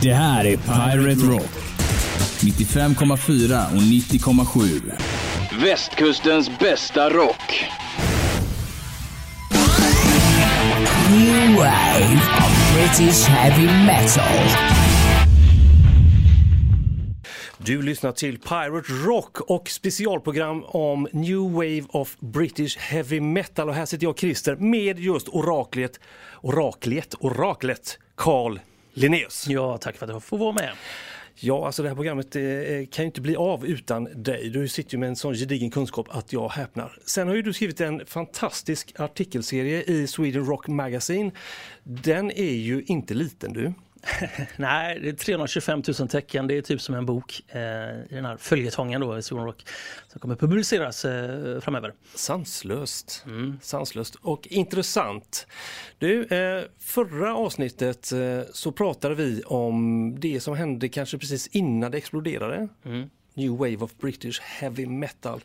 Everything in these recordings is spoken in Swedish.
Det här är Pirate Rock. 95,4 och 90,7. Västkustens bästa rock. New wave of British heavy metal. Du lyssnar till Pirate Rock och specialprogram om New Wave of British Heavy Metal. Och här sitter jag Christer med just oraklet, oraklet, oraklet Carl Linnaeus. Ja, tack för att jag får vara med. Ja, alltså det här programmet eh, kan ju inte bli av utan dig. Du sitter ju med en sån gedigen kunskap att jag häpnar. Sen har ju du skrivit en fantastisk artikelserie i Sweden Rock Magazine. Den är ju inte liten du. Nej, det är 325 000 tecken. Det är typ som en bok eh, i den här följetongen då i Sweden Rock som kommer publiceras eh, framöver. Sanslöst. Mm. Sanslöst och intressant. Du, eh, förra avsnittet eh, så pratade vi om det som hände kanske precis innan det exploderade. Mm. New Wave of British Heavy Metal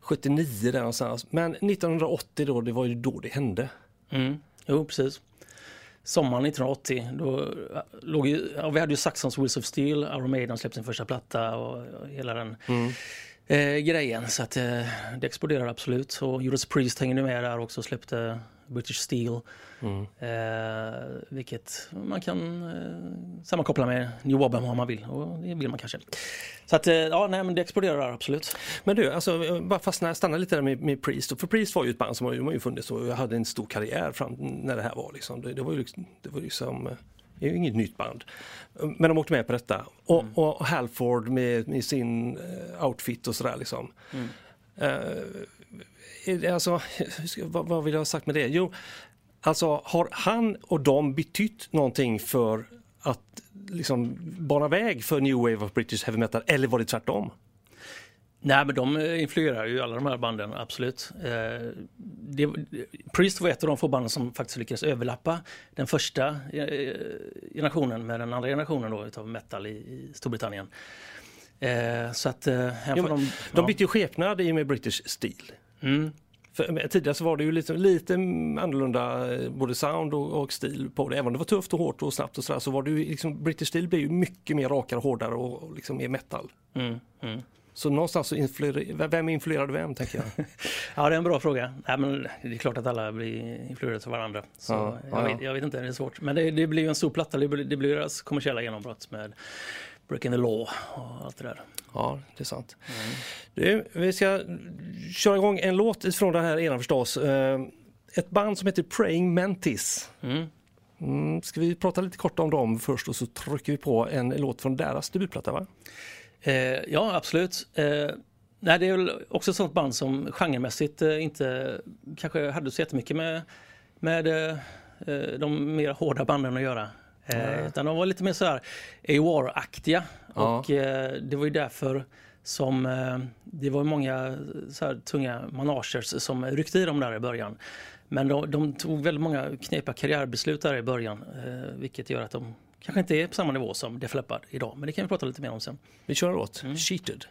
79 där någonstans. Men 1980 då, det var ju då det hände. Mm. Jo, precis sommaren 1980. Då låg ju, ja, vi hade ju Saxons Wheels of Steel, Iron Maiden släppte sin första platta och, och hela den mm. eh, grejen. Så att eh, det exploderade absolut. Och Judas Priest hängde med där också och släppte British Steel. Mm. Eh, vilket man kan eh, sammankoppla med New Wobben om man vill. Och det vill man kanske. Så att, eh, ja, nej, men det exploderar absolut. Men du, alltså, bara fastna, stanna lite där med, med Priest. För Priest var ju ett band som har ju funnits och hade en stor karriär fram när det här var. Liksom. Det, det var ju liksom, det var liksom eh, det är ju inget nytt band. Men de åkte med på detta. Och, mm. och Halford med, med, sin uh, outfit och sådär liksom. Mm. Uh, alltså, vad, vad vill jag ha sagt med det? Jo, alltså har han och de betytt någonting för att liksom bana väg för New Wave of British Heavy Metal eller var det tvärtom? Nej men de eh, influerar ju alla de här banden, absolut. Eh, det, Priest var ett av de få banden som faktiskt lyckades överlappa den första eh, generationen med den andra generationen då, utav metal i, i Storbritannien. Eh, så att, eh, ja, de, de bytte ju skepnad i och med British Steel. Mm. För, tidigare så var det ju lite, lite annorlunda eh, både sound och, och, stil på det. Även om det var tufft och hårt och snabbt och sådär så var det ju liksom, British Steel blev ju mycket mer rakare och hårdare och, och liksom mer metal. Mm, mm. Så någonstans så influerar, vem influerade vem tänker jag? ja det är en bra fråga. Ja, men det är klart att alla blir influerade av varandra. Så ja, jag, ja. Vet, jag, vet, inte, det är svårt. Men det, det blir ju en stor platta, det blir, det blir deras kommersiella genombrott med Breaking the Law och allt det där. Ja, det är sant. Mm. Du, vi ska köra igång en låt ifrån den här eran förstås. Eh, ett band som heter Praying Mantis. Mm. Mm, ska vi prata lite kort om dem först och så trycker vi på en låt från deras debutplatta va? Eh, ja, absolut. Eh, nej, det är väl också ett sånt band som genremässigt eh, inte kanske hade så jättemycket med, med eh, de mer hårda banden att göra. Eh, utan de var lite mer så här AWAR-aktiga. Ja. Och eh, det var ju därför som eh, det var många så här, tunga managers som ryckte i dem där i början. Men de, de tog väldigt många knepiga karriärbeslut där i början. Eh, vilket gör att de kanske inte är på samma nivå som Def Leppard idag. Men det kan vi prata lite mer om sen. Vi kör åt. Mm. Cheated.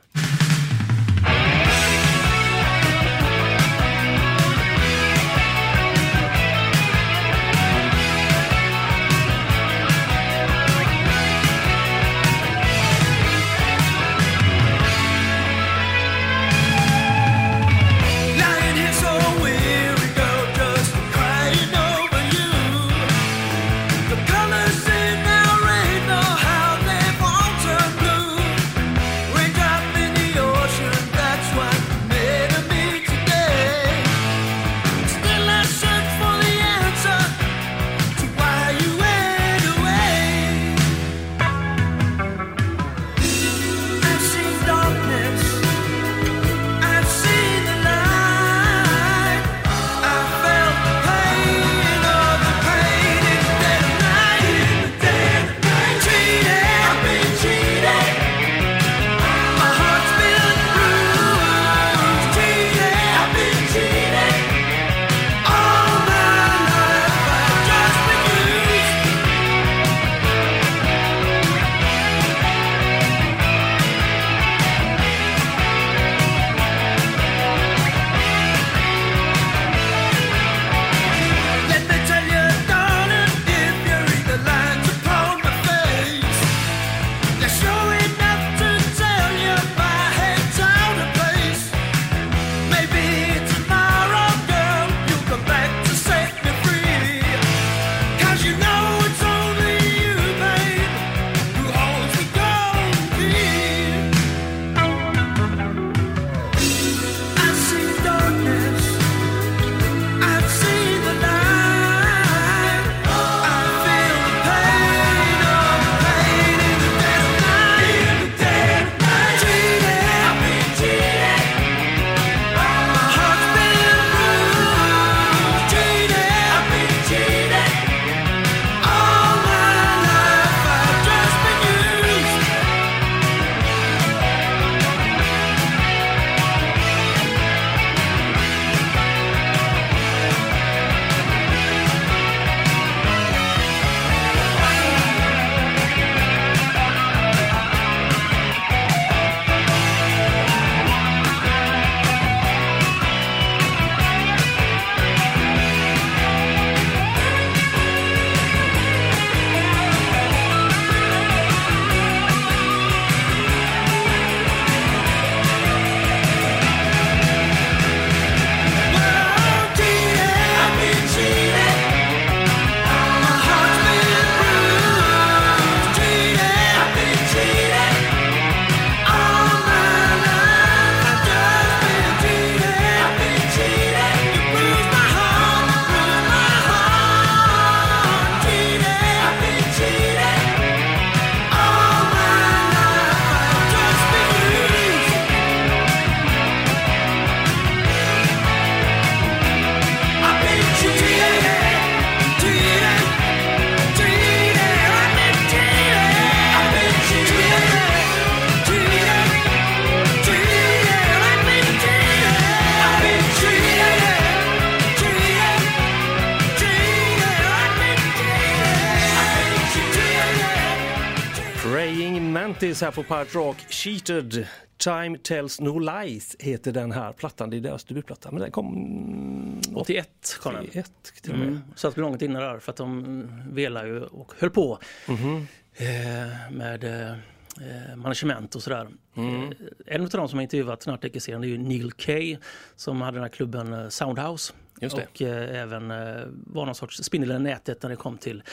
Här på Pirate Rock. Cheated. Time Tells No Lies heter den här plattan. Det är deras debutplatta. Men den kom 81 kom den. 81 till och med. Mm. Satt vi långt inne där för att de velade ju och höll på Mhm. eh, med eh, management och sådär. Mm. Eh, en av de som har intervjuat den här artikelserien är ju Neil Kay som hade den här klubben eh, Soundhouse. Och eh, även eh, var någon sorts spindel i nätet när det kom till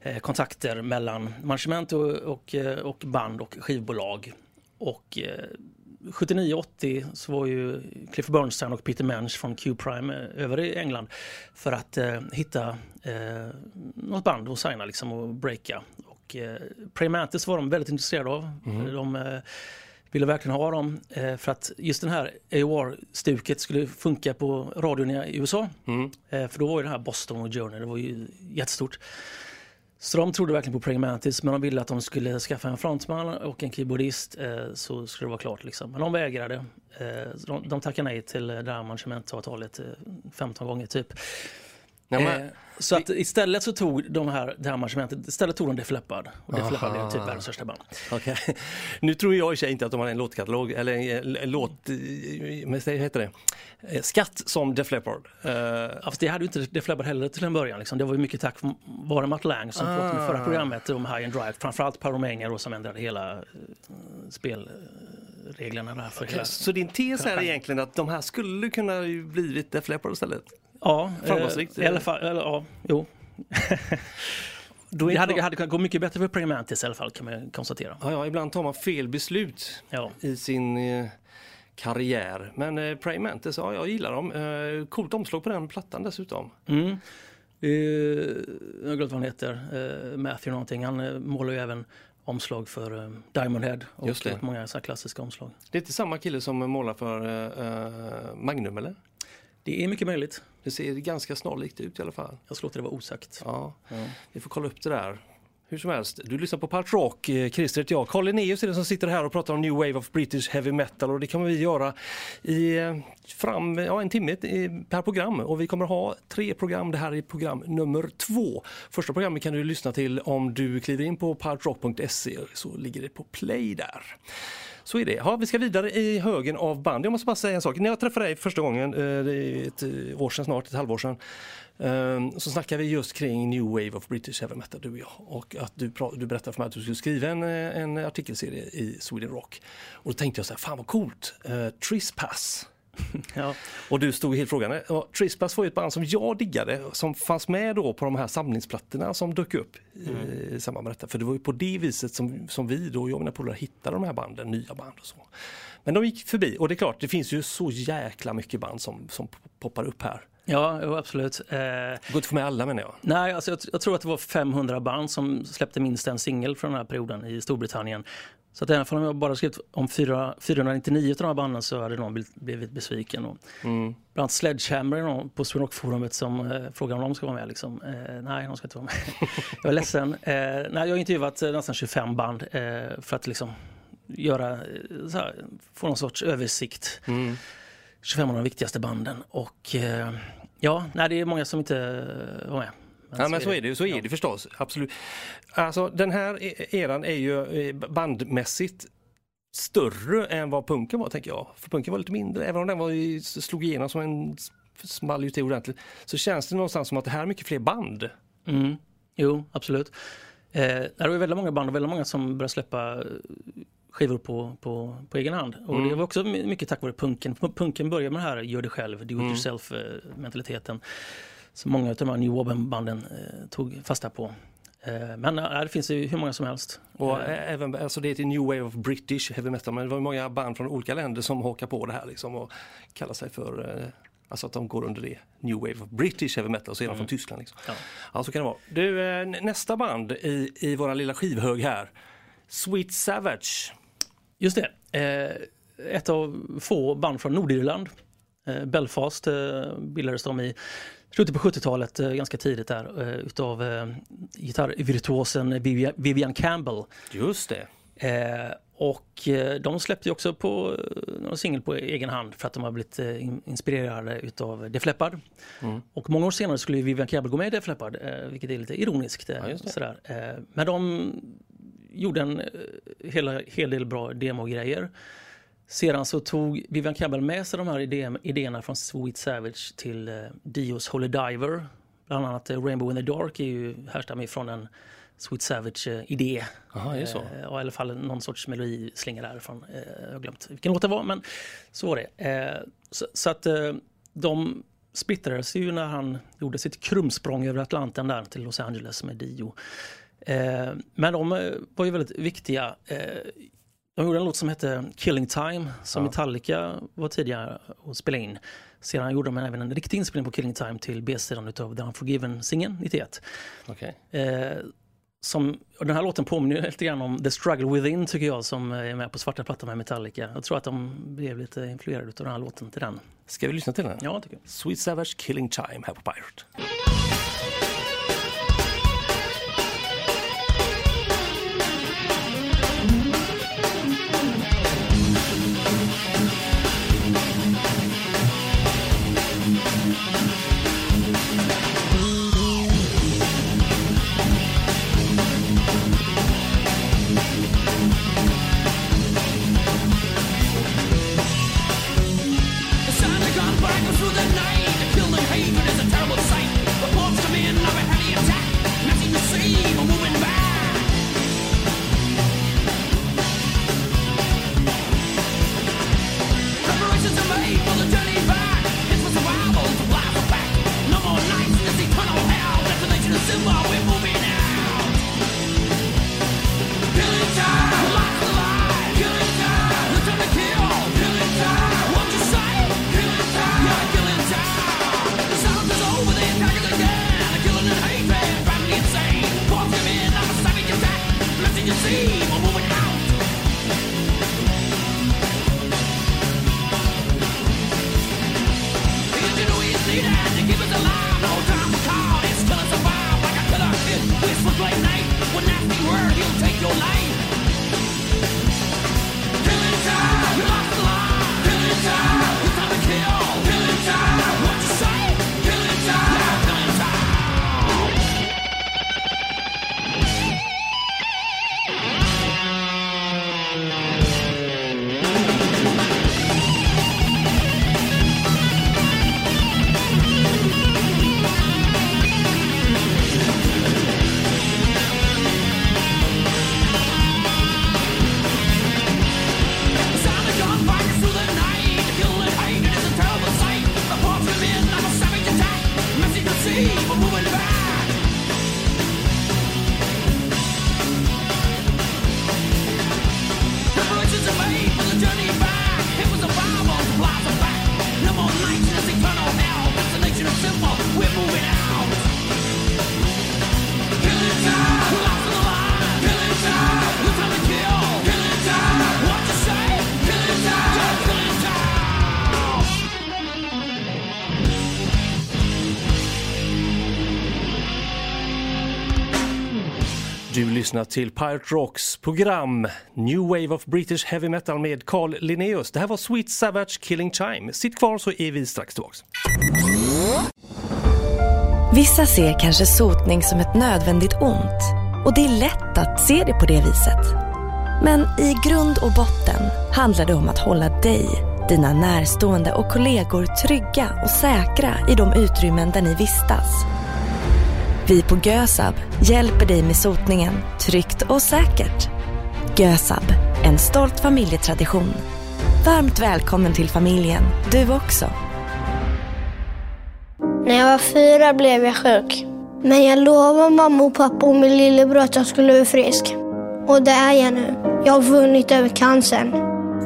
eh, kontakter mellan management och, och, eh, och band och skivbolag. Och eh, 79-80 så var ju Cliff Bernstein och Peter Mensch från Q-Prime eh, över i England för att eh, hitta eh, något band och signa liksom och breaka. Och eh, Prey Mantis var de väldigt intresserade av. De eh, ville verkligen ha dem eh, för att just den här AOR-stuket skulle funka på radion i USA. Eh, för då var ju det här Boston och Journey, det var ju jättestort. Så de trodde verkligen på Praying Mantis men de ville att de skulle skaffa en frontman och en keyboardist eh, så skulle det vara klart. Liksom. Men de vägrade. Eh, de, de tackade nej till det här managementavtalet eh, 15 gånger typ. Ja, men- eh, så att istället så tog de här, det här managementet, istället tog de Def Leppard. Och Def Leppard blev typ världens största band. Okej. Nu tror jag i sig inte att de har en låtkatalog eller en, en låt, eh, men heter det? Eh, Skatt som Def Leppard. Ja, fast det hade ju inte Def Leppard heller till en början. Liksom. Det var ju mycket tack vare Matt Lang som pratade med Ah. förra programmet om High and Drive. Framförallt Pyromania då som ändrade hela eh, spelreglerna där för hela... Så din tes är egentligen att de här skulle kunna blivit Def Leppard istället? Ja, Framgångsrikt. eh, i alla fall, eller, ja, jo. Det hade, hade kunnat gå mycket bättre för Praying Mantis i alla fall kan man konstatera. Ja, ja, ibland tar man fel beslut Ja. i sin eh, karriär. Men eh, Prey Mantis, ja jag gillar dem. Eh, coolt omslag på den plattan dessutom. Mm. Eh, jag har glömt vad han heter, eh, Matthew någonting. Han eh, målar ju även omslag för eh, Diamond Head och många så klassiska omslag. Det är inte samma kille som målar för eh, Magnum eller? Det är mycket möjligt. Det ser ganska snarlikt ut i alla fall. Jag ska låta det vara osagt. Ja, Ja. vi får kolla upp det där. Hur som helst, du lyssnar på Part Rock, eh, Christer heter jag. Carl Linnaeus är den som sitter här och pratar om New Wave of British Heavy Metal och det kommer vi göra i eh, fram, ja, en timme i- per program och vi kommer ha tre program. Det här är program nummer två. Första programmet kan du lyssna till om du kliver in på partrock.se så ligger det på play där. Så är det. Ja, vi ska vidare i högen av band. Jag måste bara säga en sak. När jag träffade dig första gången, eh, ett eh, år sedan snart, ett halvår sedan, ehm, så snackade vi just kring New Wave of British Heavy Metal, du och jag. Och att du, du berättade för mig att du skulle skriva en, eh, en artikelserie i Sweden Rock. Och då tänkte jag så här, fan vad coolt, uh, Trispass. Ja. Och du stod helt frågande. Trispass var ju ett band som jag diggade, som fanns med då på de här samlingsplattorna som dök upp i, i samband med detta. För det var ju på det viset som, som vi då, jag och mina polare hittade de här banden, nya band och så. Men de gick förbi och det är klart, det finns ju så jäkla mycket band som, som poppar upp här. Ja, absolut. Eh, Det går inte att få med alla menar jag. nej, alltså jag, jag tror att det var 500 band som släppte minst en singel från den här perioden i Storbritannien. Så att även om jag bara skrivit om 4, 499 av de här banden så hade någon blivit- besviken. Och Mm. Bland annat Sledgehammer är någon på Sweden Rock-forumet som eh, frågar om de ska vara med. Liksom. Eh, nej, de ska inte vara med. jag är ledsen. Eh, nej, jag har intervjuat eh, nästan 25 band eh, för att liksom göra, eh, här, få någon sorts översikt. Mm. 25 av de viktigaste banden. Och eh, ja, nej, det är många som inte var med. Ja men så är det ju, så är det förstås. Absolut. Alltså den här e- eran är ju eh, bandmässigt större än vad punken var tänker jag. För punken var lite mindre, även om den var, slog igenom som en small ju till ordentligt. Så känns det någonstans som att det här är mycket fler band. Mm. Jo, absolut. Eh, det var väldigt många band och väldigt många som började släppa eh, skivor på, på, på egen hand. Och Mm. det var också my- mycket tack vare punken. Punken började med det här gör det själv, do it Mm. Eh. Som många av de här New Woben-banden eh, tog fasta på. Eh, men eh, det finns ju hur många som helst. Och Eh, ä- även, alltså det heter New Wave of British Heavy Metal men det var många band från olika länder som hakar på det här liksom och kallar sig för eh, Alltså att de går under det. New Wave of British Heavy Metal, så är de från Tyskland. Liksom. Ja. Ja, så kan det vara. Du, eh, nästa band i, i våra lilla skivhög här. Sweet Savage. Just det. Eh, ett av få band från Nordirland. Eh, Belfast eh, bildades de i slutet på 70-talet, eh, ganska tidigt där, eh, utav eh, gitarrvirtuosen Vivian, Campbell. Just det. Och de släppte också på någon singel på egen hand för att de har blivit in- inspirerade utav Def Leppard. Mm. Och många år senare skulle Vivian Campbell gå med i Def Leppard, vilket är lite ironiskt. Ja, sådär. Men de gjorde en hel, hel del bra demogrejer. Sedan så tog Vivian Campbell med sig de här idé, idéerna från Sweet Savage till eh, Dios Holy Diver. Bland annat eh, Rainbow in the Dark är ju härstammar från en Sweet Savage-idé. Jaha, är det så? Eh, ja, i alla fall någon sorts melodislinga därifrån. Eh, jag har glömt vilken låt det var, men så var det. Eh, så, så att eh, de splittrades ju när han gjorde sitt krumsprång över Atlanten där till Los Angeles med Dio. Eh, men de eh, var ju väldigt viktiga. De gjorde en låt som hette Killing Time som Metallica var tidigare och spelade in. Sedan gjorde de även en riktig inspelning på Killing Time till B-sidan utav The Unforgiven-singeln 91. Okej. Eh, som, och den här låten påminner lite grann om The Struggle Within tycker jag som är med på svarta plattan med Metallica. Jag tror att de blev lite influerade av den här låten till den. Ska vi lyssna till den? Ja, tycker jag. Sweet Savage Killing Time här på Pirate. Lyssnar till Pirate Rocks program New Wave of British Heavy Metal med Carl Linnaeus. Det här var Sweet Savage Killing Time. Sitt kvar så är vi strax tillbaks. Vissa ser kanske sotning som ett nödvändigt ont och det är lätt att se det på det viset. Men i grund och botten handlar det om att hålla dig, dina närstående och kollegor trygga och säkra i de utrymmen där ni vistas. Vi på Gösab hjälper dig med sotningen tryggt och säkert. Gösab, en stolt familjetradition. Varmt välkommen till familjen, du också. När jag var fyra blev jag sjuk. Men jag lovade mamma och pappa och min lillebror att jag skulle bli frisk. Och det är jag nu. Jag har vunnit över cancern.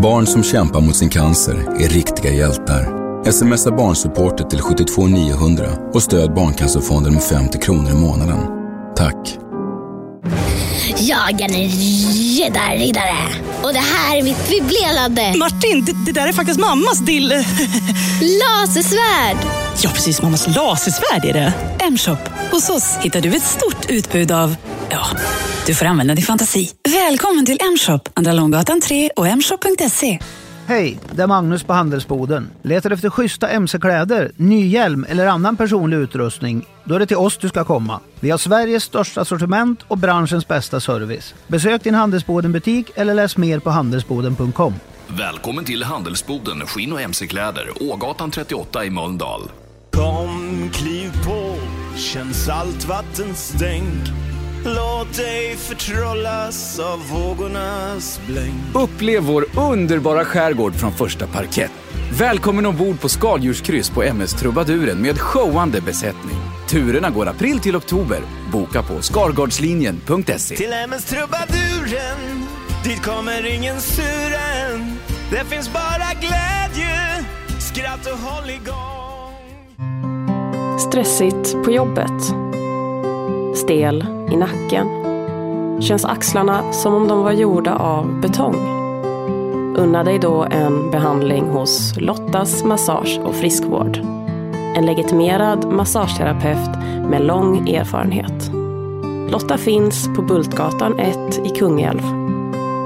Barn som kämpar mot sin cancer är riktiga hjältar. Smsa barnsupporter till 72 900 och stöd Barncancerfonden med 50 kronor i månaden. Tack! Jag är en riddarriddare. Och det här är mitt bibblelade Martin, det, det där är faktiskt mammas dill... lasersvärd. Ja, precis. Mammas lasersvärd är det. M-shop. Hos oss hittar du ett stort utbud av... Ja, du får använda din fantasi. Välkommen till M-shop. Andra Långgatan 3 och mshop.se. Hej, det är Magnus på Handelsboden. Letar efter schyssta mc-kläder, ny hjälm eller annan personlig utrustning? Då är det till oss du ska komma. Vi har Sveriges största sortiment och branschens bästa service. Besök din Handelsboden-butik eller läs mer på handelsboden.com. Välkommen till Handelsboden Skinn och MC-kläder, Ågatan 38 i Mölndal. Kom, kliv på, känn saltvattenstänk. Låt dig förtrollas av vågornas blänk. Upplev vår underbara skärgård från första parkett. Välkommen ombord på skaldjurskryss på MS Trubaduren med showande besättning. Turerna går april till oktober. Boka på skargardslinjen.se. Till MS Trubaduren, dit kommer ingen suren. Det finns bara glädje, skratt och håll igång. Stressigt på jobbet. Stel i nacken. Känns axlarna som om de var gjorda av betong. Unna dig då en behandling hos Lottas Massage och Friskvård. En legitimerad massageterapeut med lång erfarenhet. Lotta finns på Bultgatan 1 i Kungälv.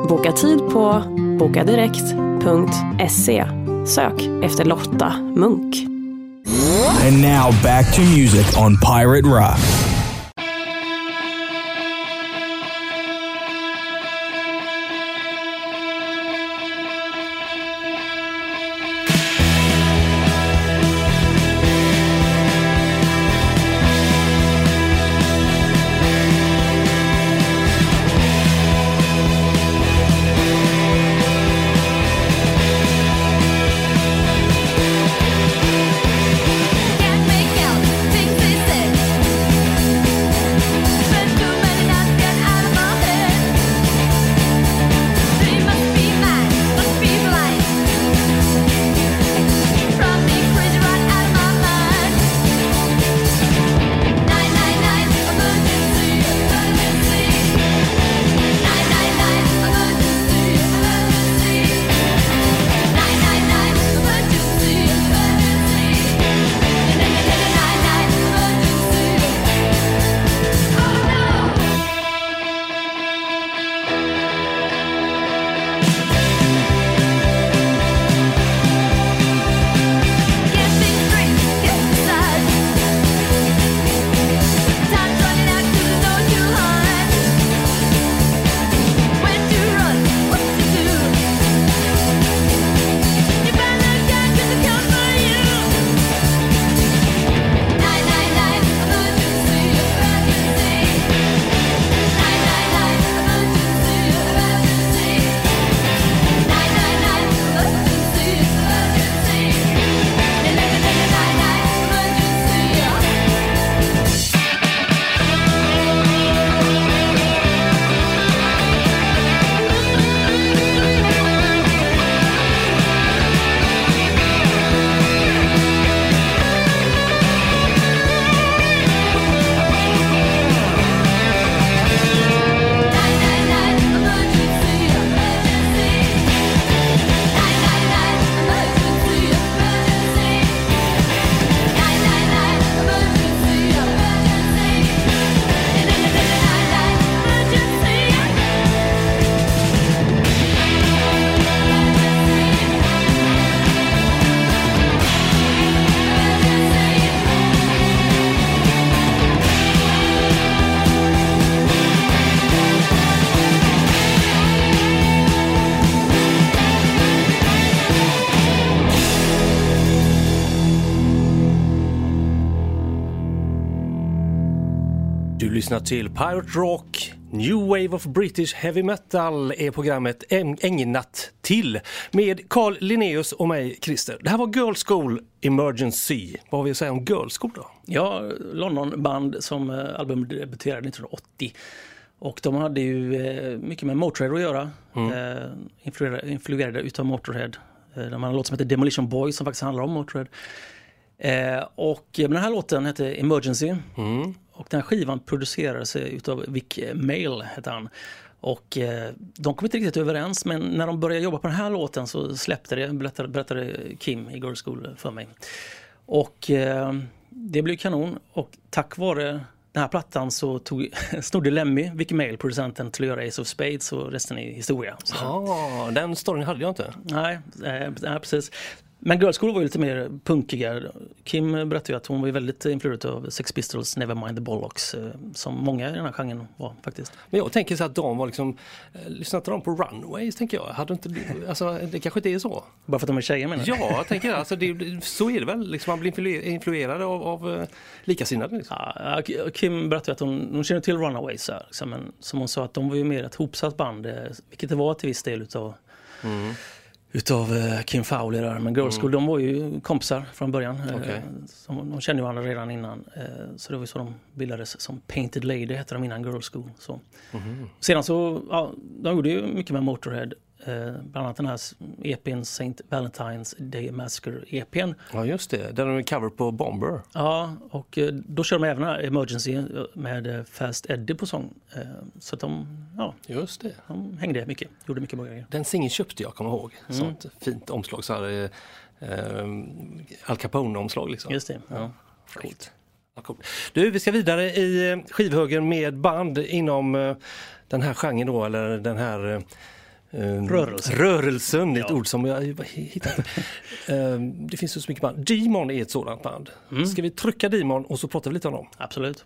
Boka tid på bokadirekt.se. Sök efter Lotta Munk. And now back to music on Pirate Rock. Lyssnar till Pirate Rock, New Wave of British Heavy Metal är programmet ägnat till med Carl Linnaeus och mig Christer. Det här var Girl School Emergency. Vad har vi att säga om Girl School då? Ja, Londonband som eh, album debuterade 1980. Och de hade ju eh, mycket med Motörhead att göra. Mm. Eh, influerade, influerade utav Motörhead. De hade en låt som heter Demolition Boy som faktiskt handlar om Motörhead. Och den här låten hette Emergency. Mm. Och den här skivan producerades utav Vic Mail, hette han. Och eh, de kom inte riktigt överens, men när de började jobba på den här låten så släppte det, berättade, berättade Kim i Girl School för mig. Och eh, det blev kanon och tack vare den här plattan så tog, snodde Lemmy, Vicky Mail, producenten, till att göra Ace of Spades och resten är historia. Ja, den storyn hade jag inte. nej, eh, nej, precis. Men Girl School var ju lite mer punkiga. Kim berättade ju att hon var väldigt influerad av Sex Pistols, Nevermind the Bollocks, eh, som många i den här genren var faktiskt. Men jag tänker så att de var liksom, eh, lyssnade de på Runways tänker jag? Hade inte, alltså, det kanske inte är så? Bara för att de är tjejer menar du? Ja, jag tänker. Alltså, det, så är det väl. Liksom, man blir influ- influerad av, av eh, likasinnade. Liksom. Ja, Kim berättade att hon, hon känner till Runaways, här, liksom, men som hon sa att de var ju mer ett hopsatt band, vilket det var till viss del utav utav eh, Kim Fowler där. Men Girl School, de var ju kompisar från början. Eh, som, de kände ju varandra redan innan. Eh, så det var ju så de bildades som Painted Lady hette de innan Girl School. Så. Sedan så, ja, de gjorde ju mycket med Motorhead. Eh, bland annat den här EPn Saint Valentine's Day Massacre EPn. Ja, just det. Där är en cover på Bomber. Ja, och eh, då kör de även den Emergency eh, med Fast Eddie på sång. Så att de, ja, Just det. de hängde mycket, gjorde mycket bra grejer. Den singeln köpte jag, kommer ihåg. Mm. Sånt fint omslag. Så här, eh, Al Capone-omslag. Liksom. Just det. Ja. Ja, coolt. Du, vi ska vidare i skivhögen med band inom den här genren då, eller den här Rörelsen. Rörelsen, det är ett ord som jag hittat. Eh, det finns ju så mycket band. Demon är ett sådant band. Ska vi trycka Demon och så pratar vi lite om dem? Absolut.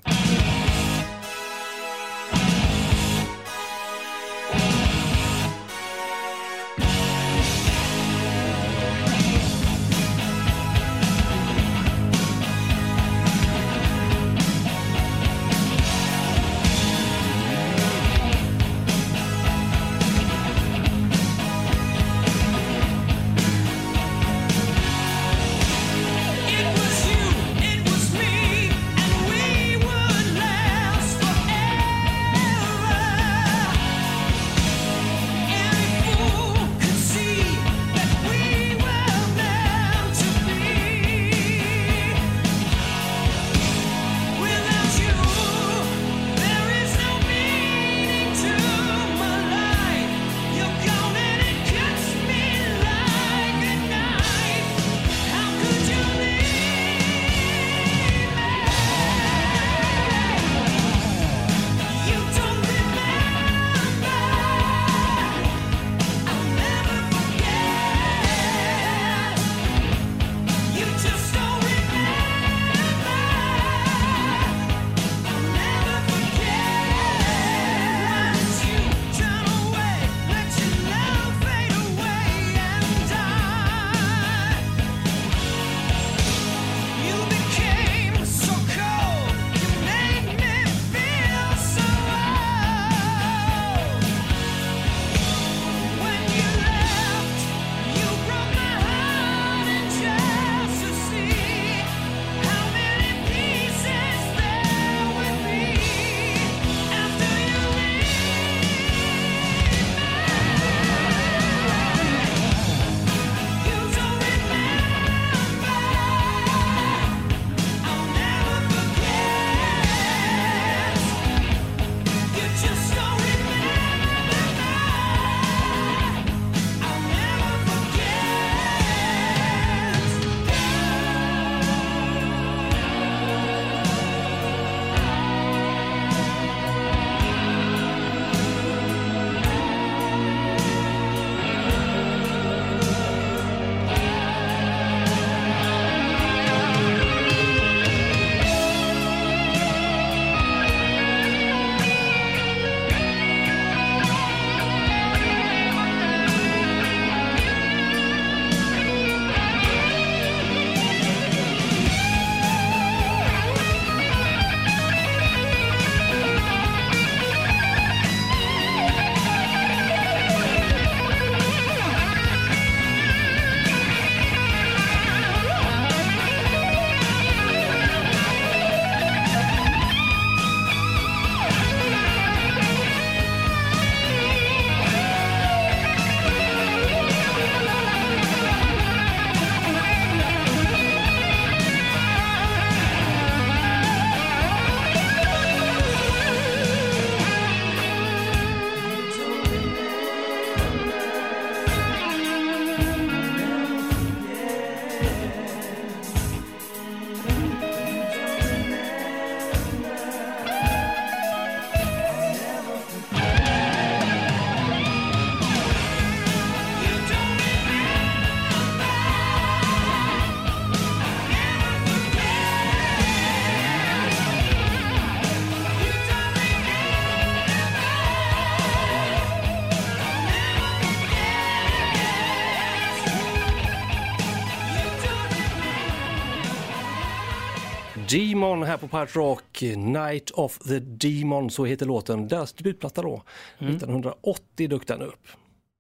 Demon här på Pirate Rock, Night of the Demon, så heter låten. Deras debutplatta då, 1980 dök den upp.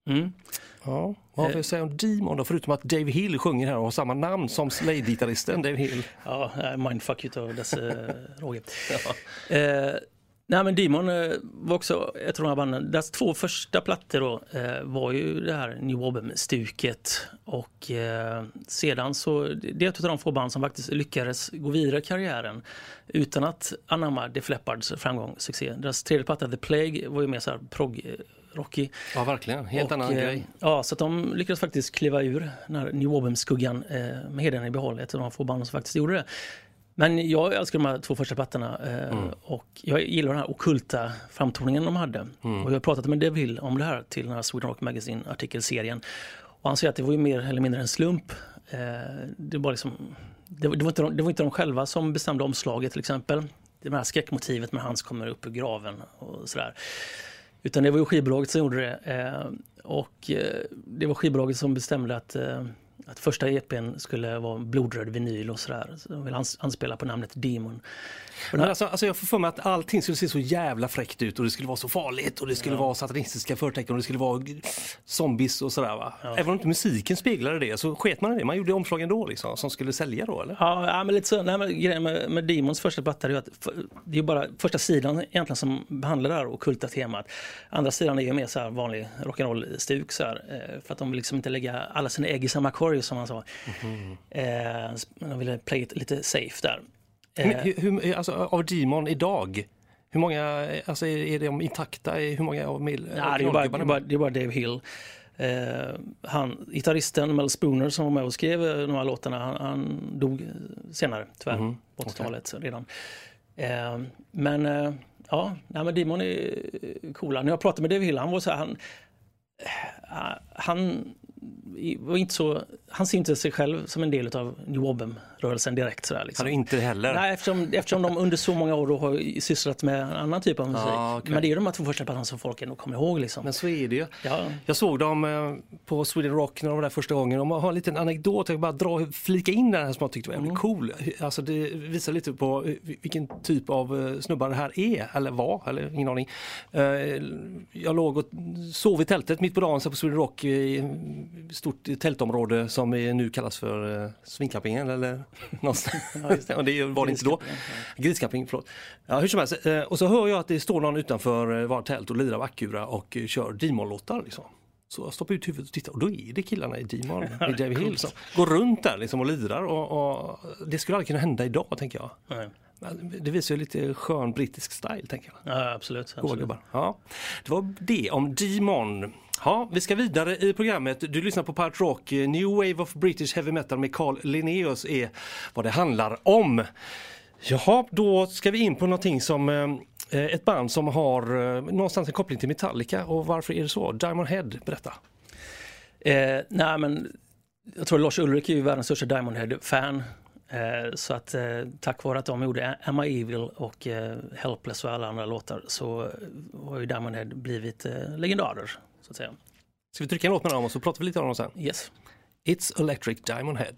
Mm. Ja, vad har vi att säga om Demon då, förutom att Dave Hill sjunger här och har samma namn som Slade-gitarristen Dave Hill. Ja, mindfuck utav dess eh, Roger. Eh, nej men Demon eh, var också ett av de här banden. Deras två första plattor då eh, var ju det här New Album-stuket och eh, sedan så det är ett av de få band som faktiskt lyckades gå vidare i karriären utan att anamma Def Leppards framgång, succé. Deras tredje platta The Plague var ju mer så här prog rocky. Ja, verkligen. Helt annan eh, grej. Ja, så att de lyckades faktiskt kliva ur den här New Album-skuggan eh, med hedern i behåll. Ett av de få banden som faktiskt gjorde det. Men jag älskar de här två första plattorna eh, Mm. och jag gillar den här okulta framtoningen de hade. Mm. Och jag har pratat med Devil om det här till den här Sweden Rock Magazine artikelserien. Och han säger att det var ju mer eller mindre en slump. Eh, det, var liksom, det, var- det, var inte de, det var inte de själva som bestämde omslaget till exempel. Det här skräckmotivet med hans kommer upp ur graven och sådär. Utan det var ju skivbolaget som gjorde det. Eh, och eh, det var skivbolaget som bestämde att, eh, att första EPn skulle vara blodröd vinyl och sådär. Så de vill ans- anspela på namnet Demon. Men alltså, alltså jag får för mig att allting skulle se så jävla fräckt ut och det skulle vara så farligt och det skulle vara satanistiska förtecken och det skulle vara zombies och sådär va. Även om inte musiken speglade det så sket man i det. Man gjorde omslagen då liksom som skulle sälja då eller? Ja, ja men lite så. Nej, men grejen med, med Demons första platta är ju att det är bara första sidan egentligen som behandlar det här ockulta temat. Andra sidan är ju mer så här vanlig rock'n'roll-stuk så här, eh, för att de vill liksom inte lägga alla sina ägg i samma korg som man sa. Eh, de ville play it lite safe där. Eh, hur, hur, alltså, av Demon idag, hur många, alltså är, är de intakta? Hur många av mil, Ja, det, är bara, det, är bara, det är bara Dave Hill. Eh, han, gitarristen Mel Spooner som var med och skrev eh, de här låtarna, han, han dog senare tyvärr, Mhm, på 80-talet redan. Eh, men eh, ja, nej, men Demon är coola. När jag pratade med Dave Hill, han var så här, han, eh, han var inte så, han ser inte sig själv som en del av New Album-rörelsen direkt. Sådär, liksom. Han är inte heller. Nej, eftersom, eftersom de under så många år då har sysslat med en annan typ av musik. Ah, okej. Men det är de här två första plattorna som folk ändå kommer ihåg. Liksom. Men så är det ju. Ja. Jag såg dem eh, på Sweden Rock när de var där första gången. De har en liten anekdot, jag bara dra, flika in den här som jag tyckte var jävligt cool. Alltså det visar lite på eh, vilken typ av eh, snubbar det här är, eller var, eller ingen aning. Jag låg och sov i tältet mitt på dagen på Sweden Rock i ett stort tältområde som nu kallas för Svinkampingen eller någonstans. Och det var det inte då. Griskamping, förlåt. Ja, hur som helst. eh, Och så hör jag att det står någon utanför eh, vårt tält och lirar Akura och eh, kör Demon-låtar. Liksom. Så jag stoppar ut huvudet och tittar och då är det killarna i Demon, i David Hill som går runt där liksom och lirar. Och, och det skulle aldrig kunna hända idag, tänker jag. Nej. Det visar ju lite skön brittisk style, tänker jag. Ja, absolut. Absolut. gubbar. Ja. Det var det om Demon. Ja, vi ska vidare i programmet. Du lyssnar på Pirate Rock. New Wave of British Heavy Metal med Carl Linnaeus är vad det handlar om. Jaha, då ska vi in på någonting som eh, ett band som har eh, någonstans en koppling till Metallica. Och varför är det så? Diamond Head, berätta. Eh, nej, men jag tror Lars Ulrik är ju världens största Diamond Head-fan. Eh, så att eh, tack vare att de gjorde Am I Evil och eh, Helpless och alla andra låtar så har ju Diamond Head blivit legendarer. Så att säga. Ska vi trycka en låt med dem och så pratar vi lite om dem sen? Yes. It's Electric Diamond Head.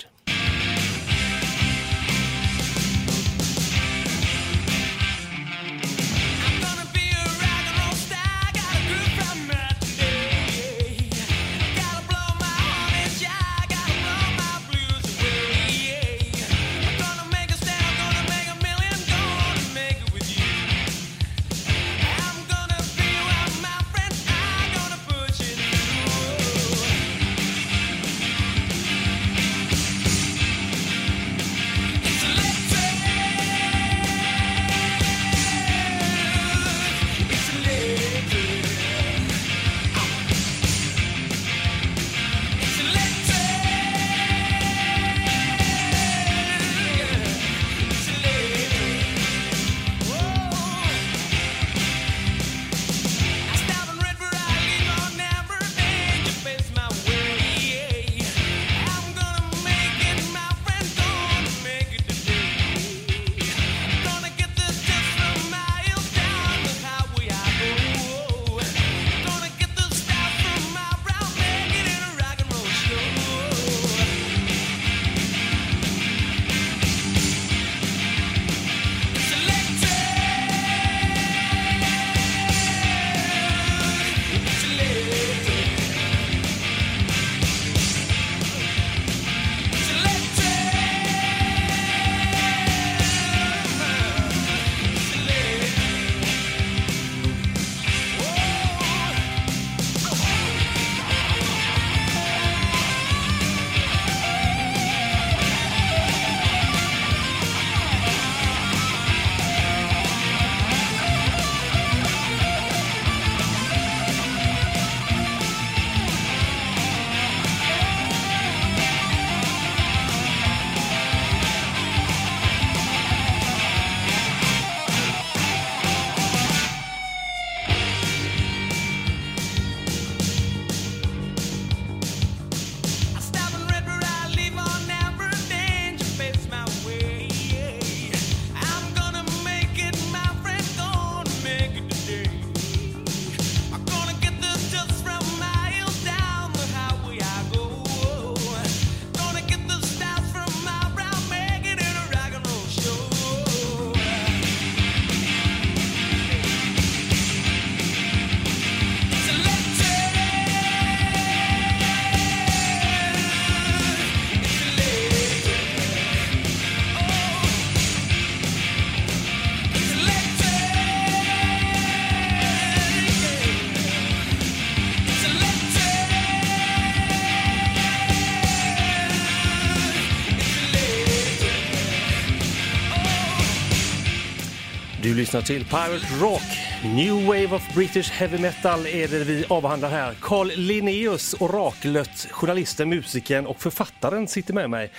Lyssnar till Pirate Rock. New Wave of British Heavy Metal är det vi avhandlar här. Carl Linnaeus, oraklet, journalisten, musikern och författaren sitter med mig.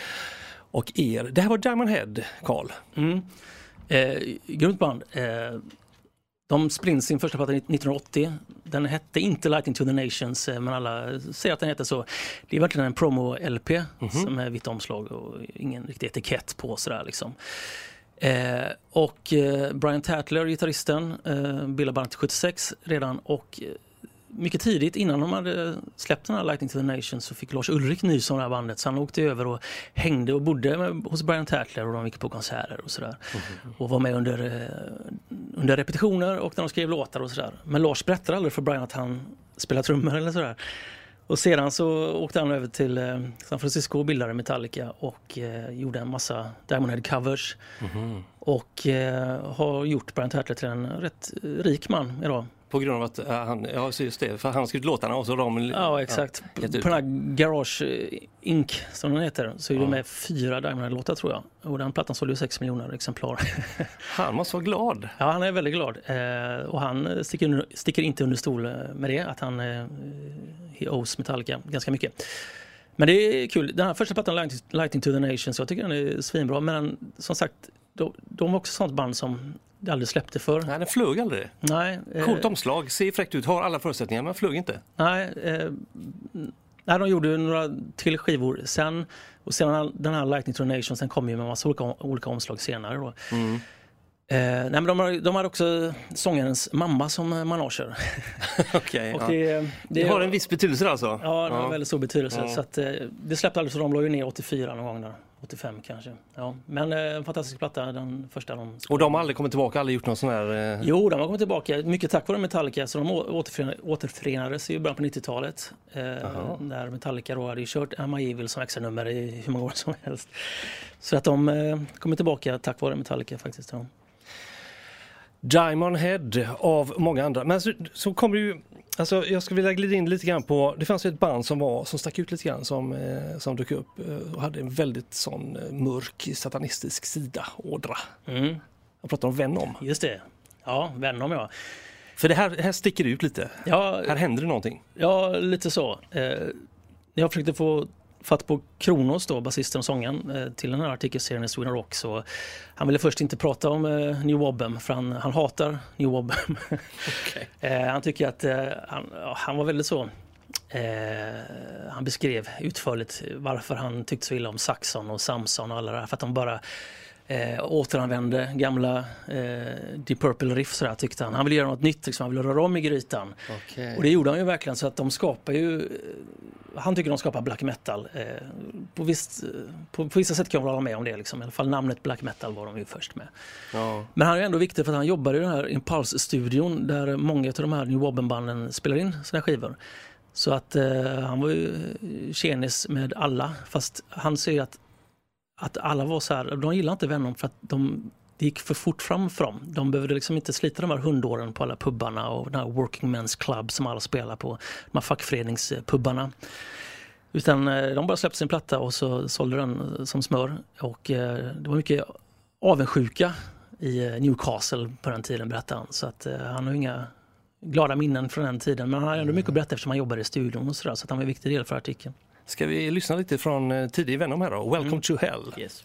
Och er. Det här var Diamond Head, Carl. Mm. Eh, grymt band. Eh, de in sin första platta 1980. Den hette inte Lighting to the Nations, eh, men alla säger att den heter så. Det är verkligen en promo-LP som är vitt omslag och ingen riktig etikett på sådär liksom. Eh, och eh, Brian Tatler, gitarristen, eh, bildade bandet 76 redan och eh, mycket tidigt innan de hade släppt den här Lightning to the Nations så fick Lars Ulrik nys om det här bandet så han åkte över och hängde och bodde med, hos Brian Tatler och de gick på konserter och sådär. Och var med under, eh, under repetitioner och när de skrev låtar och sådär. Men Lars berättade aldrig för Brian att han spelar trummor eller sådär. Och sedan så åkte han över till eh, San Francisco och bildade Metallica och eh, gjorde en massa Diamond Head covers. Och eh, har gjort Brian Tatler till en rätt rik man idag. På grund av att äh, han, ja så just det, för han skrivit låtarna och så de... Ja, exakt. Ja. På den här Garage eh, Inc. som den heter så är det Ja. med fyra Diamond Head-låtar tror jag. Och den plattan sålde ju 6 miljoner exemplar. Han måste vara glad. Ja, han är väldigt glad. Eh, och han sticker, sticker inte under stol eh, med det, att han eh, he owes Metallica ganska mycket. Men det är kul. Den här första plattan, Lighting, Lighting to the Nations, jag tycker den är svinbra. Men som sagt, de, de var också sånt band som det aldrig släppte för. Nej, den flög aldrig. Nej. eh, Coolt omslag, ser fräckt ut, har alla förutsättningar men flög inte. Nej, eh, nej, de gjorde några till skivor sen. Och sen den här Lightning to the Nation, sen kom ju med massa olika, olika omslag senare. Då. Mm. Eh, nej, men de, har, de har också sångarens mamma som manager. Okej, Och ja. det, Det har en viss betydelse alltså? Ja, det har väldigt stor betydelse. Ja. Så att, eh, det släppte aldrig så de låg ju ner 84 någon gång där. 85 kanske. Ja. Men eh, en fantastisk platta, den första de Och de har aldrig kommit tillbaka, aldrig gjort någon sån här... Eh... Jo, de har kommit tillbaka. Mycket tack vare Metallica. Så de återförenades, återförenades i början på 90-talet. Eh, när Metallica då hade ju kört Am I Evil som extranummer i hur många år som helst. Så att de eh, kommer tillbaka tack vare Metallica faktiskt. Ja. Diamond Head av många andra. Men så, så kommer ju, alltså jag skulle vilja glida in lite grann på, det fanns ju ett band som var, som stack ut lite grann som, eh, som dök upp eh, och hade en väldigt sån eh, mörk satanistisk sida, ådra. Mm. Jag pratar om Venom. Just det. Ja, Venom ja. För det här, det här sticker ut lite. Ja, Här händer det någonting. Ja, lite så. Eh, jag försökte få fatt på Kronos, då, basisten och sångaren, eh, till den här artikelserien i Sweden Rock. Så han ville först inte prata om eh, New Wobben, för han, han hatar New Wobben. eh, han tycker att han, han var väldigt så Eh, han beskrev utförligt varför han tyckte så illa om Saxon och Samson och alla det där. För att de bara eh, återanvände gamla eh, Deep Purple riff sådär tyckte han. Han ville göra något nytt, liksom. han ville röra om i grytan. Okej. Och det gjorde han ju verkligen så att de skapar ju eh, han tycker de skapar black metal. Eh, på, visst, på, på vissa sätt kan jag hålla med om det. Liksom. I alla fall namnet black metal var de ju först med. Ja. Men han är ändå viktig för att han jobbar i den här Impulse-studion där många av de här New Wobben-banden spelar in sina skivor. Så att eh, han var ju tjenis med alla. Fast han säger att, att alla var så här, de gillade inte Venom för att de det gick för fort fram för dem. De behövde liksom inte slita de här hundåren på alla pubbarna och den här working men's club som alla spelar på. De här fackföreningspubbarna. Utan eh, de bara släppte sin platta och så sålde den eh, som smör. Och eh, det var mycket avundsjuka i Newcastle på den tiden berättade han. Så att han har inga glada minnen från den tiden. Men han har ändå mycket att berätta eftersom han jobbade i studion och sådär. Så att han var en viktig del för artikeln. Ska vi lyssna lite från eh, tidig Venom här då? Welcome to hell. Yes.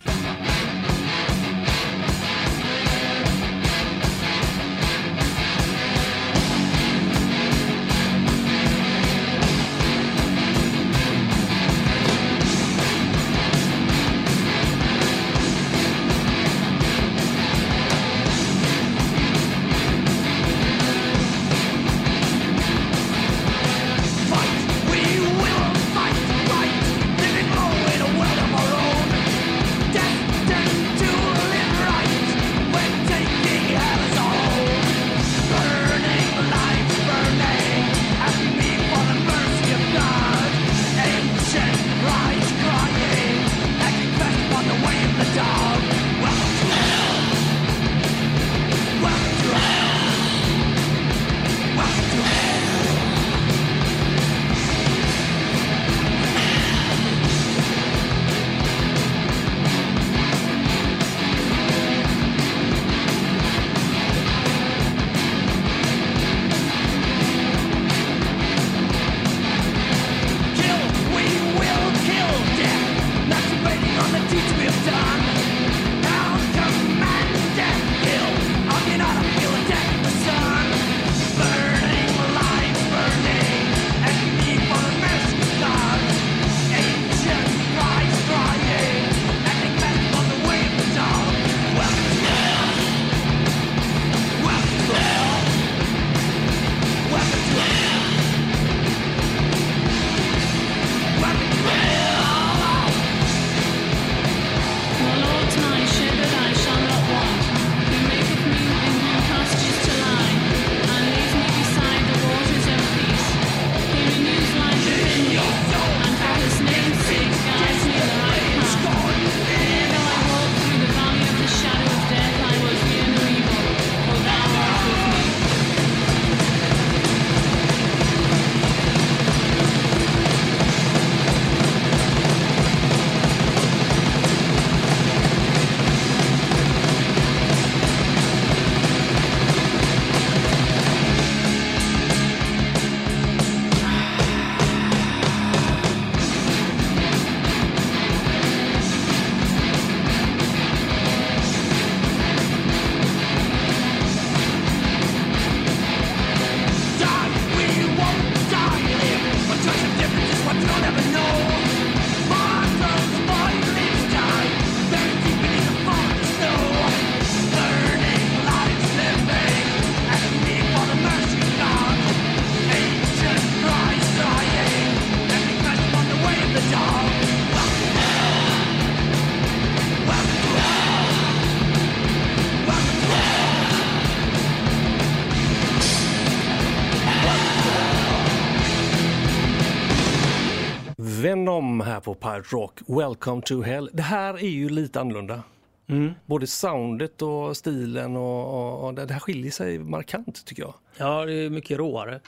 På Pirate Rock. Welcome to Hell. Det här är ju lite annorlunda. Mm. Både soundet och stilen och, och, och det här skiljer sig markant tycker jag. Ja, det är mycket råare.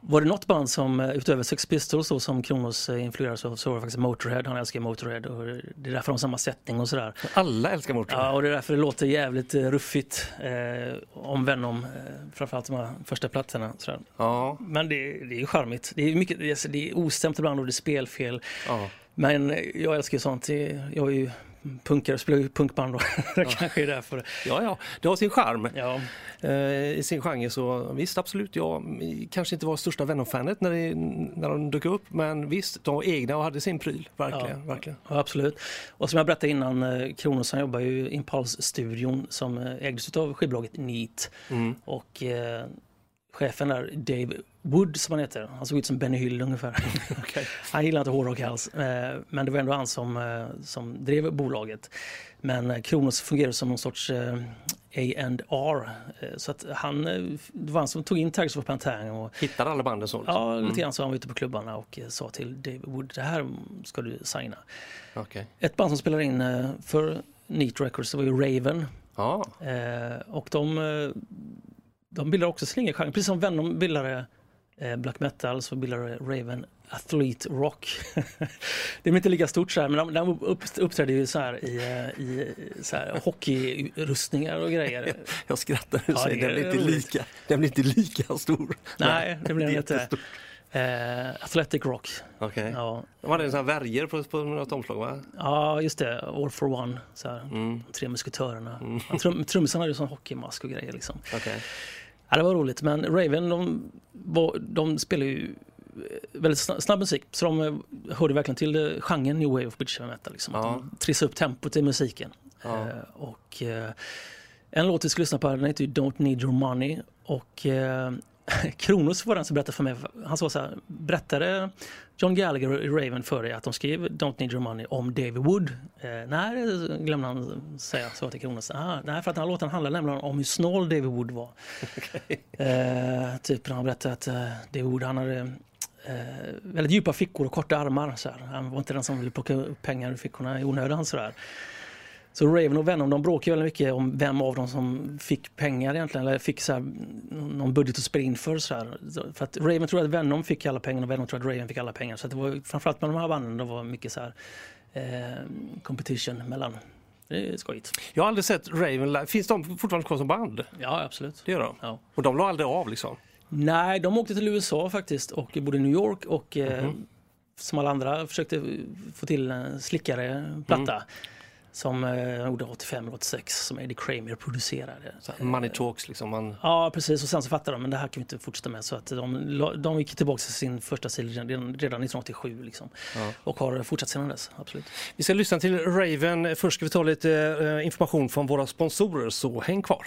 Var det något band som eh, utöver Sex Pistols då, som Kronos eh, influerades av så var det faktiskt Motorhead. Han älskar Motorhead och det är därför de har samma sättning och sådär. Alla älskar Motorhead. Ja, och det är därför det låter jävligt eh, ruffigt eh, om Venom, eh, framförallt de här första plattorna. Sådär. Ja. Men det, det är ju charmigt. Det är, mycket, det är, det är ostämt ibland och det är spelfel. Men eh, jag älskar ju sånt. Jag är ju punkare, spelar punkband då. det kanske är därför. Ja, ja, det har sin charm. Ja. Eh, I sin genre så visst, absolut. Jag kanske inte var största Venom-fanet när, det- när de dök upp, men visst, de var egna och hade sin pryl. Verkligen. Ja. verkligen. Ja, absolut. Och som jag berättade innan, eh, Kronos han jobbar ju i Impulse-studion som eh, ägdes av skivbolaget Neat. Mm. Och eh, chefen där, Dave Wood som han heter, han såg ut som Benny Hill ungefär. Han gillar inte hårdrock alls, eh, men det var ändå han som, eh, som drev bolaget. Men eh, Kronos fungerar som någon sorts A&R så att han, det var han som tog in Tags of Pantang och Hittade alla banden så? liksom? Ja, lite Mm. grann så han var ute på klubbarna och sa till Dave Wood, det här ska du signa. Okej. Ett band som spelade in för Neat Records det var ju Raven. Ja. Eh, och de, de bildar också slingergenren, precis som Venom bildade eh, black metal så bildade Raven Athlete Rock. det är inte lika stort så här, men de, de upp, uppträdde ju så här i, eh, i så här, hockeyrustningar och grejer. Jag skrattar du Ja, säger det den blir är inte lika, den blir inte lika stor. Nej, det blir den inte. Eh, Athletic Rock. Okej. Ja. De hade här värjor på, på något omslag va? Ja, just det. All for one. Så här. Mm. Tre musketörerna. Ja, Trum, trummisen hade ju sån hockeymask och grejer. Liksom. Okej. Ja, det var roligt. Men Raven, de, var, de spelar ju eh, väldigt snabb, musik. Så de eh, hörde verkligen till eh, genren New Wave of British Metal. Liksom. Att Ja. De trissade upp tempot i musiken. Ja. Eh, och, eh, en låt vi ska lyssna på här, den heter Don't Need Your Money. Och eh, Kronos var den som berättade för mig, han sa så här, berättade John Gallagher i Raven för dig att de skrev Don't Need Your Money om David Wood? Eh, nej, glömde han säga så till Kronos. Ah, nej, för att den här låten handlar nämligen om hur snål David Wood var. Eh, typ när han berättade att eh, David Wood han hade eh, väldigt djupa fickor och korta armar. Så här. Han var inte den som ville plocka upp pengar ur fickorna i onödan. Så där. Så Raven och Venom de bråkar väldigt mycket om vem av dem som fick pengar egentligen, eller fick så här, någon budget att spela in för. Så här. För att Raven tror att Venom fick alla pengar och Venom tror att Raven fick alla pengar. Så det var framförallt med de här banden, det var mycket så här eh, competition mellan. Det är skojigt. Jag har aldrig sett Raven live. Finns de fortfarande kvar som band? Ja, absolut. Det gör de? Ja. Och de la aldrig av liksom? Nej, de åkte till USA faktiskt och bodde i New York och eh, Mhm. som alla andra försökte få till en slickare platta. Mm. Som eh, gjorde 85 eller 86 som Eddie Kramer producerade. Money talks liksom. Man... Ja, precis. Och sen så fattade de men det här kan vi inte fortsätta med. Så att de, de gick tillbaka till sin första stil redan, redan 1987. Liksom. Ja. Och har fortsatt sedan dess. Absolut. Vi ska lyssna till Raven. Först ska vi ta lite eh, information från våra sponsorer, så häng kvar.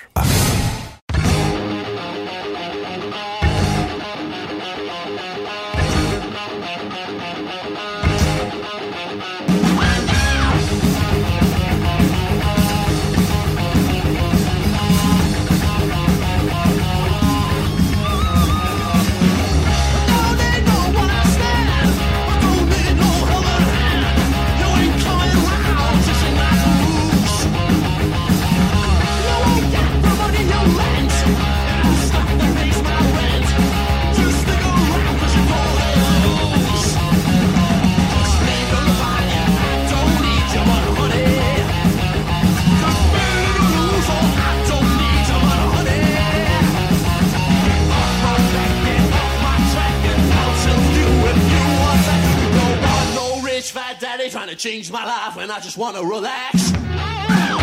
To change my life when I just want to relax.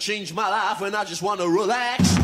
Change my life when I just wanna relax.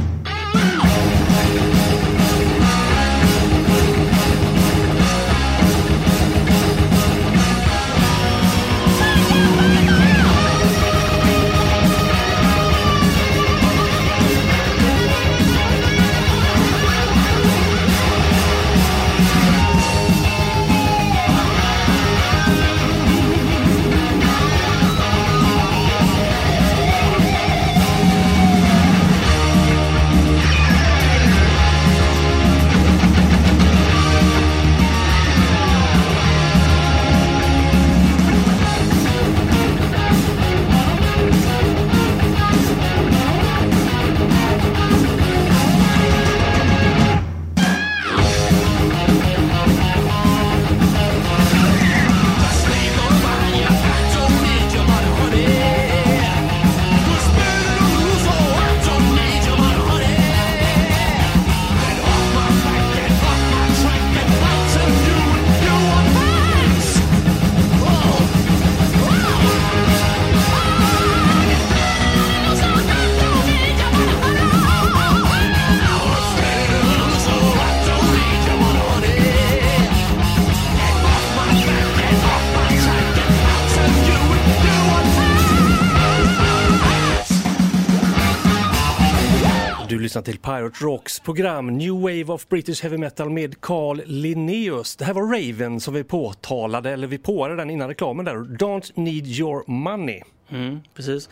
Lyssnar till Pirate Rocks program New Wave of British Heavy Metal med Carl Linnaeus. Det här var Raven som vi påtalade, eller vi påade den innan reklamen där. Don't need your money. Mm, precis.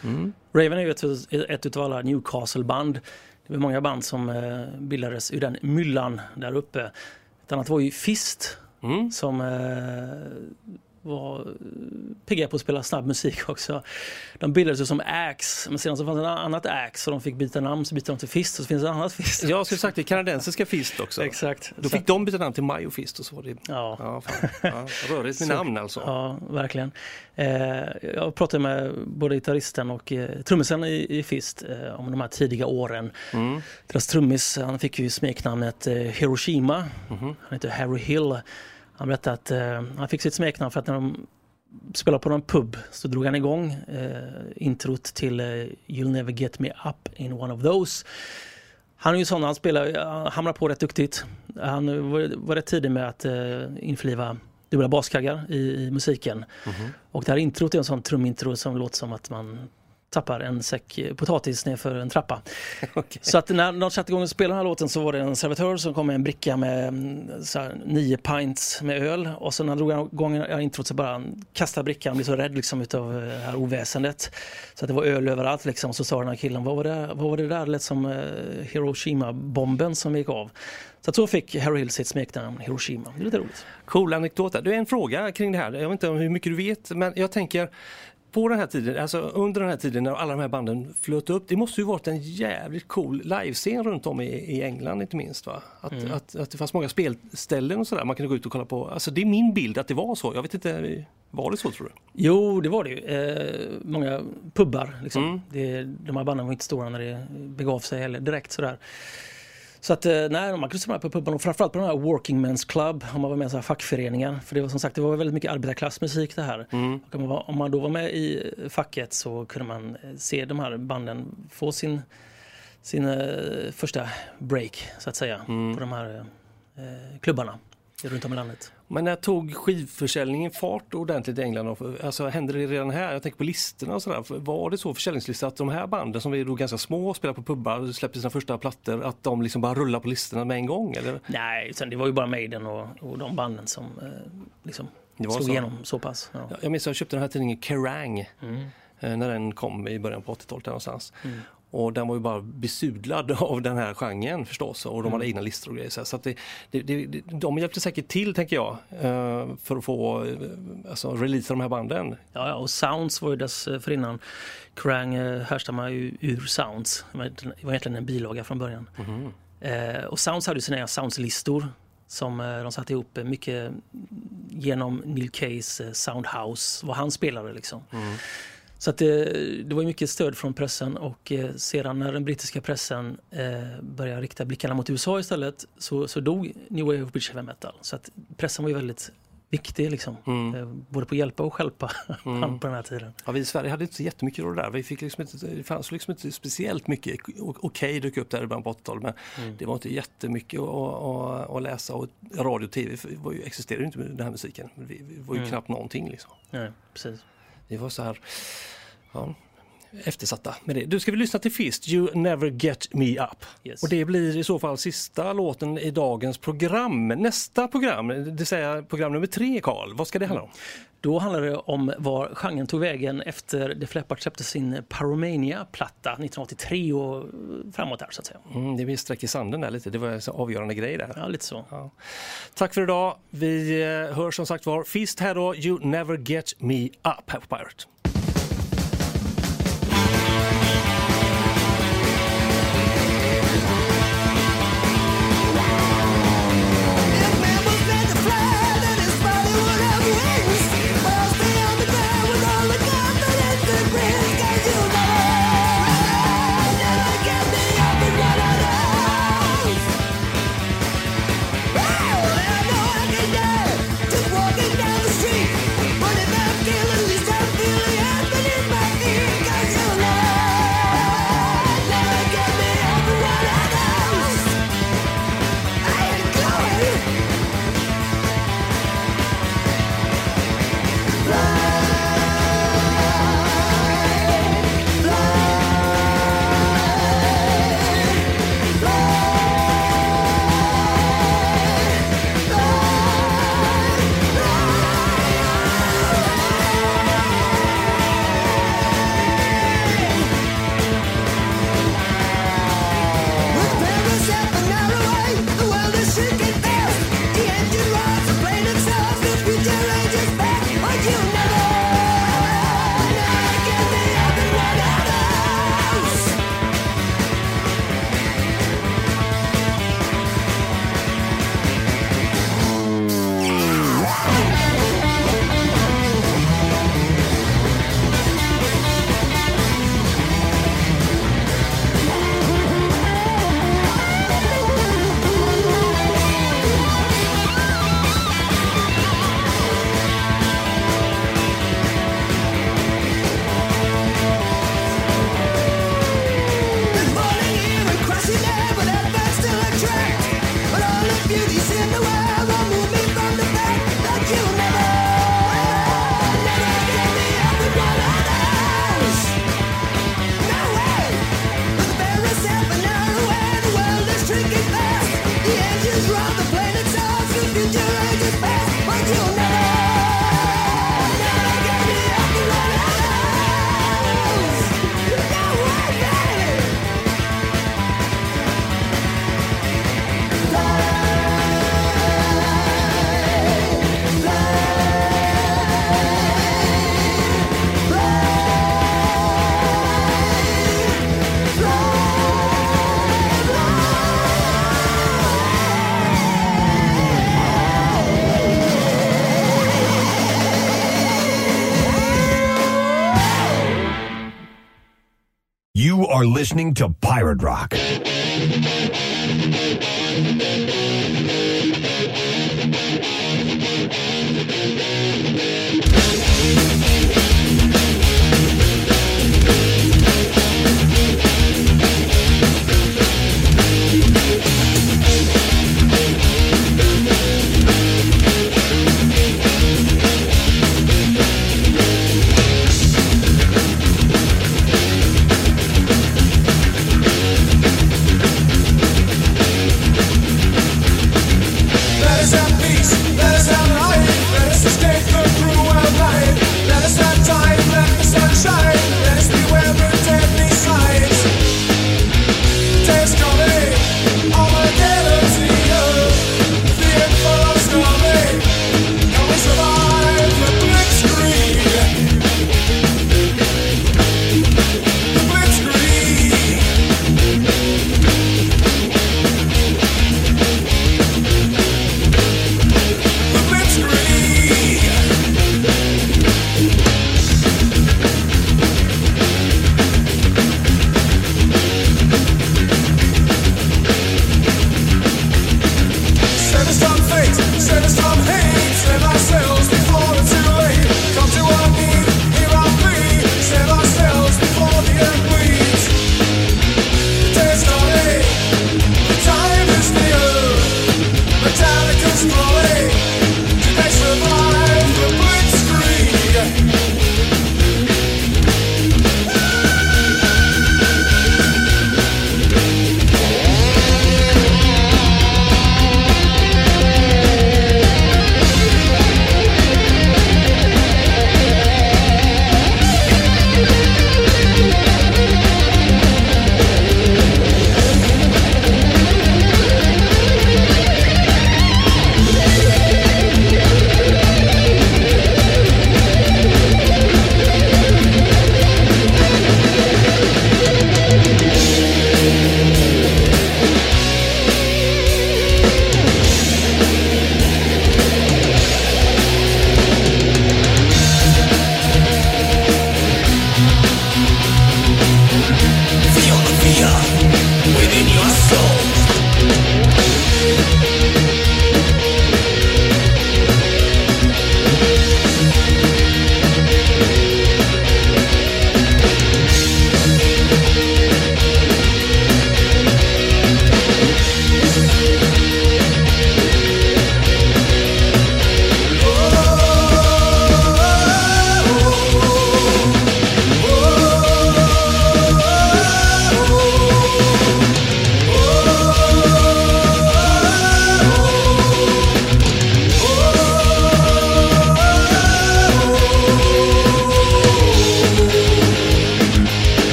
Raven är ju ett, ett utav alla Newcastle-band. Det var många band som eh, bildades ur den myllan där uppe. Ett annat var ju Fist som eh, var pigga på att spela snabb musik också. De bildades ju som Axe, men sedan så fanns det ett annat Axe och de fick byta namn så bytte de till Fist och så finns det ett annat Fist. Jag skulle sagt det kanadensiska Fist också. Exakt. Då fick de byta namn till Mayo Fist och så var det... Ja. Ja, fan. ja, rörigt med Så- namn alltså. Ja, verkligen. Eh, jag pratade med både gitarristen och eh, trummisen i, i Fist eh, om de här tidiga åren. Mm. Deras trummis, han fick ju smeknamnet eh, Hiroshima. Mhm. Han heter Harry Hill. Han berättade att eh, han fick sitt smeknamn för att när de spelade på någon pub så drog han igång eh, introt till eh, You'll never get me up in one of those. Han är ju sån, han spelar, han hamnar på rätt duktigt. Han var, var rätt tidig med att eh, införliva dubbla baskaggar i, i musiken. Och det här introt är en sån trumintro som låter som att man tappar en säck potatis nerför en trappa. Så att när de satte igång och spelade den här låten så var det en servitör som kom med en bricka med mm, så här, nio pints med öl och så när han drog igång introt så bara han kastade brickan, han blev så rädd liksom utav eh, det här oväsendet. Så att det var öl överallt liksom. Så sa den här killen, vad var det, vad var det där? Det lät som eh, Hiroshima-bomben som gick av. Så att så fick Harry Hill sitt smeknamn Hiroshima. Det är lite roligt. Cool anekdot. där. Du, en fråga kring det här. Jag vet inte hur mycket du vet, men jag tänker på den här tiden, alltså under den här tiden när alla de här banden flöt upp, det måste ju varit en jävligt cool livescen runt om i, i England inte minst va? Att, Mm. att, att det fanns många spelställen och sådär man kunde gå ut och kolla på. Alltså det är min bild att det var så. Jag vet inte, var det så tror du? Jo, det var det ju. Eh, många pubbar. Liksom. Mm. Det, de här banden var inte stora när det begav sig heller direkt sådär. Så att eh, nej, man kunde samla på pubbarna och framförallt på de här Working Men's Club om man var med i så här fackföreningar. För det var som sagt det var väldigt mycket arbetarklassmusik det här. Mm. Och om, man var, om man då var med i facket så kunde man eh, se de här banden få sin, sin eh, första break så att säga Mm. på de här eh, klubbarna runt om i landet. Men när tog skivförsäljningen fart ordentligt i England? Och- Alltså hände det redan här? Jag tänker på listorna och sådär. Var det så försäljningslistor att de här banden som är då ganska små och spelar på pubbar och släpper sina första plattor, att de liksom bara rullar på listorna med en gång? Eller? Nej, utan det var ju bara Maiden och, och de banden som eh, liksom Det slog så. igenom så pass. Ja. Jag minns att jag köpte den här tidningen Kerrang Mm. eh, när den kom i början på 80-talet där någonstans. Mm. Och den var ju bara besudlad av den här genren förstås och de hade Mm. egna listor och grejer. Så att det, det, det, de hjälpte säkert till tänker jag eh, för att få eh, alltså, release de här banden. Ja, ja, och Sounds var ju dessförinnan. Krang eh, härstammar ju ur Sounds. Det var egentligen- en bilaga från början. Eh, och Sounds hade ju sina Sounds-listor som de satte ihop mycket genom Neil Kays Soundhouse, vad han spelade liksom. Mm. Så att det, det var mycket stöd från pressen och eh, sedan när den brittiska pressen eh, började rikta blickarna mot USA istället så, så dog New Wave of British Heavy Metal. Så att pressen var ju väldigt viktig liksom. Eh, Både på att hjälpa och stjälpa band på den här tiden. Ja, vi i Sverige hade inte så jättemycket det där. Vi fick liksom inte, det fanns liksom inte speciellt mycket. Okej dök upp där i början på 80-talet men Mm. det var inte jättemycket att, att, att läsa. Och radio och tv var ju, existerade ju inte med den här musiken. Vi var ju Mm. knappt någonting. Liksom. Nej, precis. Vi var så här ja, eftersatta med det. Du ska vi lyssna till Fist, You Never Get Me Up. Yes. Och det blir i så fall sista låten i dagens program. Nästa program, det vill säga program nummer tre Karl, vad ska det handla om? Då handlar det om var genren tog vägen efter Def Leppard släppte sin Pyromania-platta 1983 och framåt här så att säga. Mm, det blir streck i sanden där lite, det var en så avgörande grej där. Ja, lite så. Ja. Tack för idag. Vi eh, hör som sagt var Fist här då, You Never Get Me Up här på Pirate. Are listening to Pirate Rock.